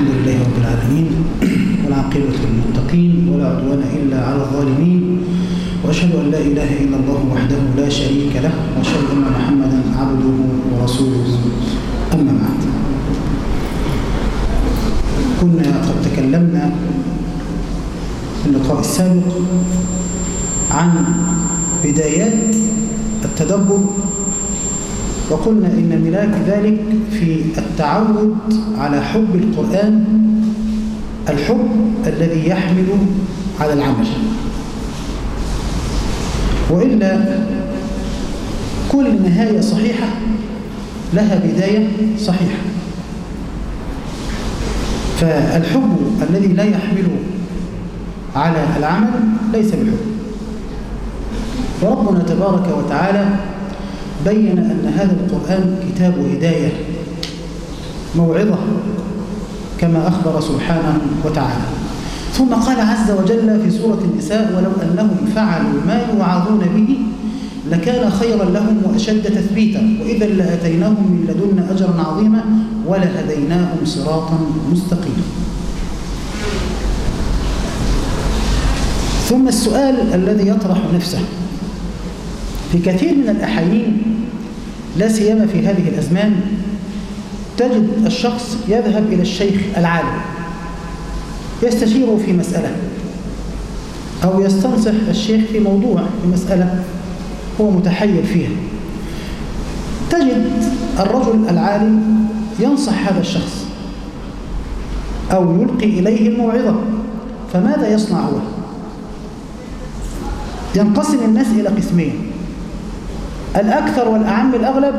الحمد لله رب العالمين والعاقبة للمتقين ولا عدوان إلا على الظالمين وأشهد أن لا إله إلا الله وحده لا شريك له وأشهد أن محمدا عبده ورسوله. أما بعد كنا قد تكلمنا في اللقاء السابق عن بدايات التدبر وقلنا إن ملاك ذلك في التعود على حب القرآن الحب الذي يحمل على العمل. وإلا كل نهاية صحيحة لها بداية صحيحة. فالحب الذي لا يحمل على العمل ليس بالحب وربنا تبارك وتعالى بين أن هذا القرآن كتاب هداية موعظة كما أخبر سبحانه وتعالى. ثم قال عز وجل في سورة النساء ولو أنهم فعلوا ما يوعظون به لكان خيرا لهم وأشد تثبيتا وإذا لأتيناهم من لدنا أجرا عظيما ولهديناهم صراطا مستقيما. ثم السؤال الذي يطرح نفسه في كثير من الأحايين لا سيما في هذه الأزمان تجد الشخص يذهب إلى الشيخ العالم يستشيره في مسألة أو يستنصح الشيخ في موضوع في مسألة هو متحير فيها تجد الرجل العالم ينصح هذا الشخص أو يلقي إليه الموعظة فماذا يصنع هو؟ ينقسم الناس إلى قسمين الأكثر والأعم الأغلب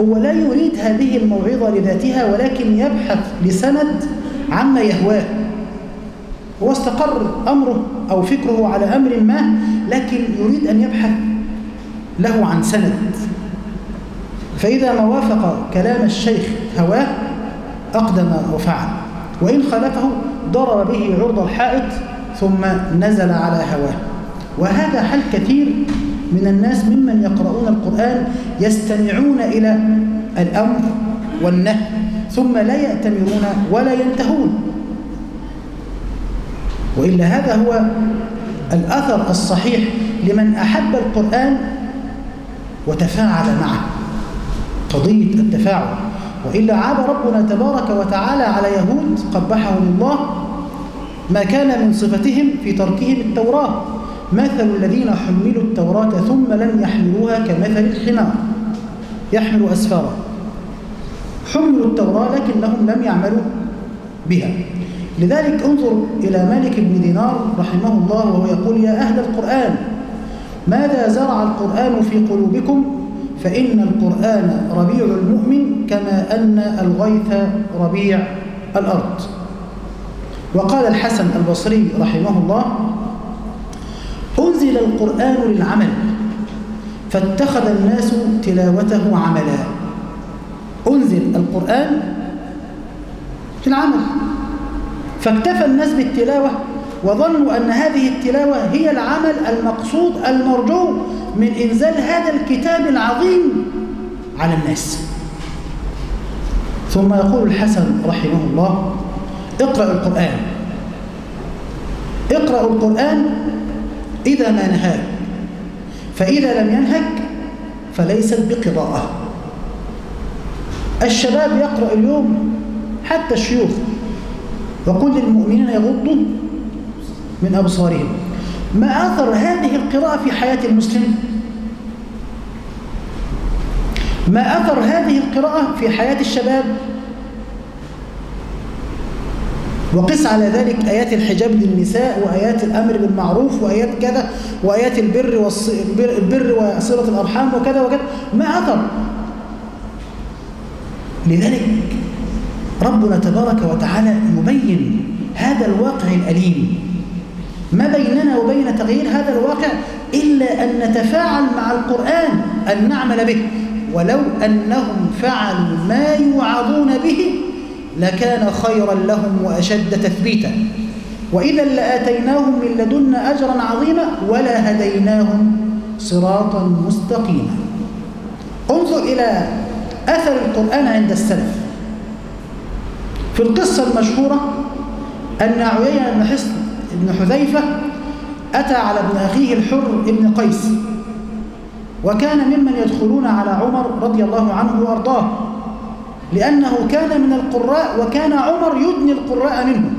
هو لا يريد هذه الموعظة لذاتها ولكن يبحث لسند عما يهواه. هو استقر أمره أو فكره على أمر ما لكن يريد أن يبحث له عن سند. فإذا ما وافق كلام الشيخ هواه أقدم وفعل. وإن خالفه ضرب به عرض الحائط ثم نزل على هواه. وهذا حل كثير من الناس ممن يقرؤون القرآن يستمعون إلى الأمر والنهي ثم لا يأتمرون ولا ينتهون. وإلا هذا هو الأثر الصحيح لمن أحب القرآن وتفاعل معه قضية التفاعل. وإلا عاب ربنا تبارك وتعالى على يهود قبحهم الله ما كان من صفتهم في تركهم التوراة. مثل الذين حملوا التوراة ثم لم يحملوها كمثل الحمار. يحمل أسفارا. حملوا التوراة لكنهم لم يعملوا بها. لذلك انظر إلى مالك بن دينار رحمه الله وهو يقول يا أهل القرآن ماذا زرع القرآن في قلوبكم؟ فإن القرآن ربيع المؤمن كما أن الغيث ربيع الأرض. وقال الحسن البصري رحمه الله أنزل القرآن للعمل. فاتخذ الناس تلاوته عملا. أنزل القرآن للعمل. فاكتفى الناس بالتلاوة وظنوا أن هذه التلاوة هي العمل المقصود المرجو من إنزال هذا الكتاب العظيم على الناس. ثم يقول الحسن رحمه الله اقرأ القرآن. اقرأ القرآن إذا ما نهاك فإذا لم ينهك فليست بقراءة الشباب يقرأ اليوم حتى الشيوخ وكل المؤمنين يغضوا من أبصارهم. ما أثر هذه القراءة في حياة المسلم؟ ما أثر هذه القراءة في حياة الشباب؟ وقس على ذلك آيات الحجاب للنساء وآيات الأمر بالمعروف وآيات كذا وآيات البر, والص... البر وصلة الأرحام وكذا وكذا. ما أثر؟ لذلك ربنا تبارك وتعالى يبين هذا الواقع الأليم. ما بيننا وبين تغيير هذا الواقع إلا أن نتفاعل مع القرآن أن نعمل به ولو أنهم فعلوا ما يوعظون به لكان خيرا لهم وأشد تثبيتا. وإذا لآتيناهم من لدنا أجرا عظيما ولا هديناهم صراطا مستقيما. انظر إلى أثر القرآن عند السلف. في القصة المشهورة أن عيينة بن حصن بن حذيفة أتى على ابن أخيه الحر ابن قيس وكان ممن يدخلون على عمر رضي الله عنه وأرضاه. لأنه كان من القراء وكان عمر يدني القراء منه.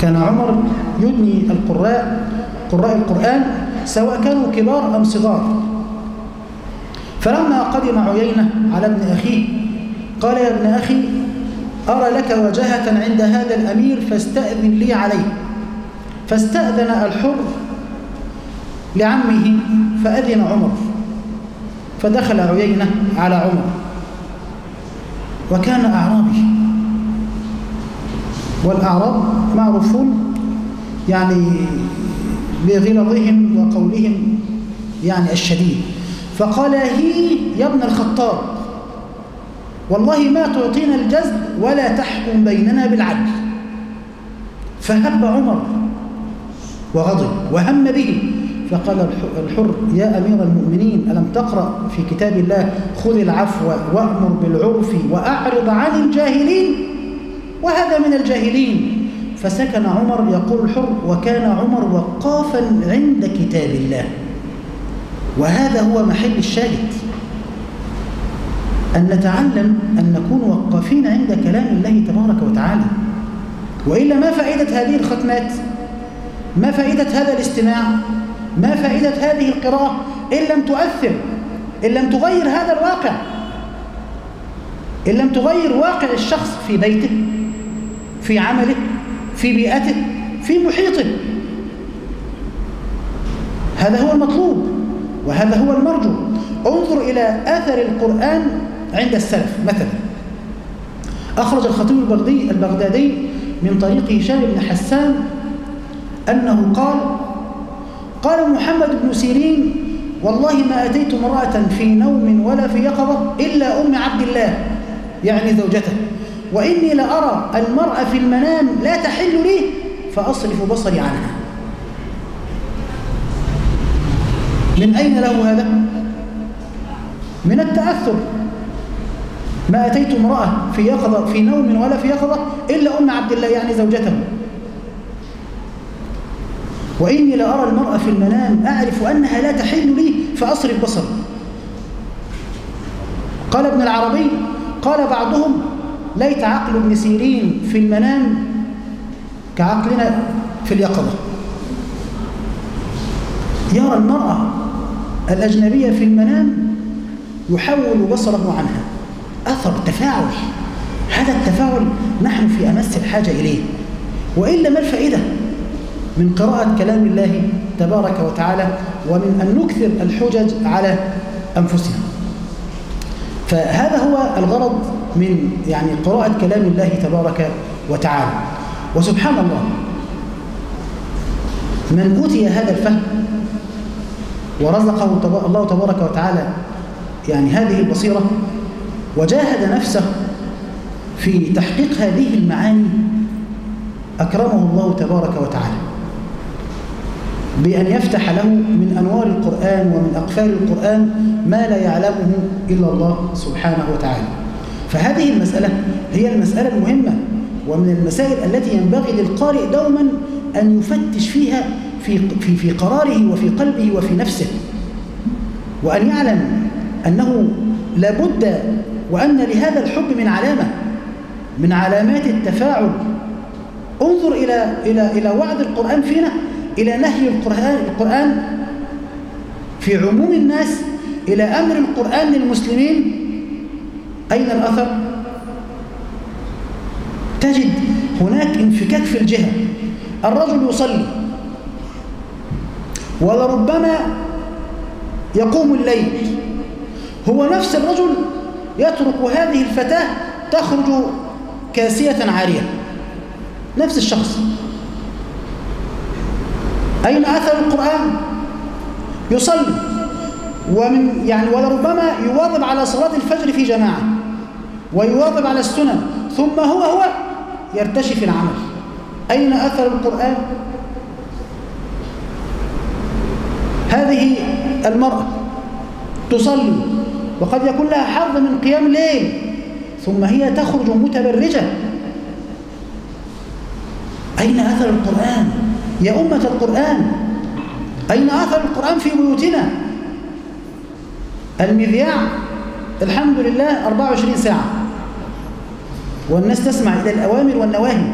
كان عمر يدني القراء قراء القرآن سواء كانوا كبار أم صغار. فلما قدم عيينة على ابن أخيه قال يا ابن أخي أرى لك وجهة عند هذا الأمير فاستأذن لي عليه. فاستأذن الحر لعمه فأذن عمر. فدخل عيينة على عمر. وكان أعرابي. والأعراب معروفون يعني بغلظهم وقولهم يعني الشديد. فقال هي يا ابن الخطاب والله ما تعطينا الجزل ولا تحكم بيننا بالعدل. فهب عمر وغضب وهم به. فقال الحر يا أمير المؤمنين ألم تقرأ في كتاب الله خذ العفو وأمر بالعرف وأعرض عن الجاهلين؟ وهذا من الجاهلين. فسكن عمر يقول الحر وكان عمر وقافا عند كتاب الله. وهذا هو محل الشاهد. أن نتعلم أن نكون وقافين عند كلام الله تبارك وتعالى. وإلا ما فائدة هذه الختمات؟ ما فائدة هذا الاستماع؟ ما فائدة هذه القراءة إن لم تؤثر إن لم تغير هذا الواقع إن لم تغير واقع الشخص في بيته في عمله في بيئته في محيطه. هذا هو المطلوب وهذا هو المرجو. انظر إلى أثر القرآن عند السلف مثلا. أخرج الخطيب البغدادي البغدادي من طريق هشام بن حسان أنه قال قال محمد بن سيرين والله ما أتيت امرأة في نوم ولا في يقظة إلا أم عبد الله يعني زوجته. وإني لأرى المرأة في المنام لا تحل لي فأصرف بصري عنها. من أين له هذا؟ من التأثر. ما أتيت امرأة في يقظة في نوم ولا في يقظة إلا أم عبد الله يعني زوجته. وإني لأرى المرأة في المنام أعرف أنها لا تحل لي فأصرف بصري قال ابن العربي قال بعضهم ليت عقل ابن سيرين في المنام كعقلنا في اليقظة. يرى المرأة الأجنبية في المنام يحول بصره عنها. أثر تفاعل. هذا التفاعل نحن في أمس الحاجة إليه. وإلا ما الفائدة؟ من قراءة كلام الله تبارك وتعالى ومن أن نكثر الحجج على أنفسنا. فهذا هو الغرض من يعني قراءة كلام الله تبارك وتعالى. وسبحان الله من أوتي هذا الفهم ورزقه الله تبارك وتعالى يعني هذه البصيرة وجاهد نفسه في تحقيق هذه المعاني أكرمه الله تبارك وتعالى. بأن يفتح له من أنوار القرآن ومن أقفال القرآن ما لا يعلمه إلا الله سبحانه وتعالى. فهذه المسألة هي المسألة المهمة ومن المسائل التي ينبغي للقارئ دوما أن يفتش فيها في, في, في قراره وفي قلبه وفي نفسه. وأن يعلم أنه لابد وأن لهذا الحب من علامة من علامات التفاعل. انظر إلى, إلى, إلى وعد القرآن فينا. إلى نهي القرآن, القرآن في عموم الناس إلى أمر القرآن للمسلمين. أين الأثر؟ تجد هناك انفكاك في الجهة. الرجل يصلي ولربما يقوم الليل هو نفس الرجل يترك هذه الفتاة تخرج كاسية عارية. نفس الشخص. أين أثر القرآن؟ يصلي. ومن يعني ولربما يواظب على صلاة الفجر في جماعة ويواظب على السنن ثم هو هو يرتشي في العمل. أين أثر القرآن؟ هذه المرأة تصلي وقد يكون لها حظ من قيام ليل ثم هي تخرج متبرجة. أين أثر القرآن؟ يا أمة القرآن. أين أثر القرآن في بيوتنا؟ المذياع الحمد لله 24 ساعة. والناس تسمع إلى الأوامر والنواهي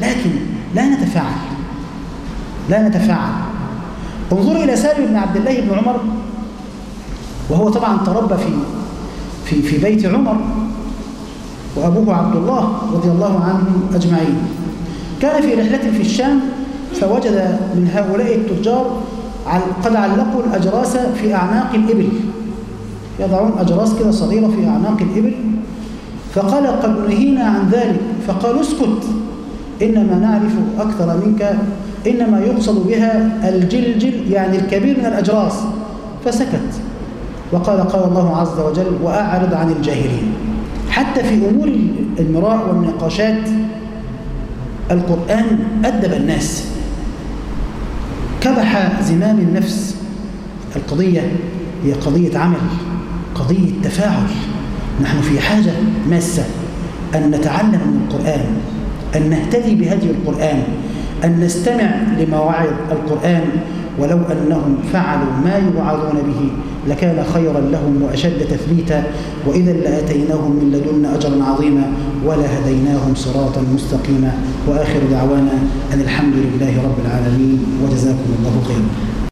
لكن لا نتفاعل. لا نتفاعل. انظروا إلى سالم بن عبد الله بن عمر وهو طبعا تربى في في في بيت عمر وأبوه عبد الله رضي الله عنهم أجمعين. كان في رحلة في الشام فوجد من هؤلاء التجار قد علقوا الأجراس في أعناق الإبل. يضعون أجراس كده صغيرة في أعناق الإبل. فقال قد نهينا عن ذلك. فقالوا اسكت. إنما نعرف أكثر منك. إنما يقصد بها الجلجل يعني الكبير من الأجراس. فسكت. وقال قال الله عز وجل وأعرض عن الجاهلين. حتى في أمور المراء والنقاشات القرآن أدب الناس. كبح زمام النفس. القضية هي قضية عمل قضية تفاعل. نحن في حاجة ماسة. أن نتعلم من القرآن أن نهتدي بهدي القرآن أن نستمع لمواعظ القرآن ولو أنهم فعلوا ما يوعظون به لكان خيرا لهم وأشد تثبيتا. وإذا لآتيناهم من لدنا أجرا عظيما ولهديناهم صراطا مستقيما. وآخر دعوانا أن الحمد لله رب العالمين. وجزاكم الله خيرا.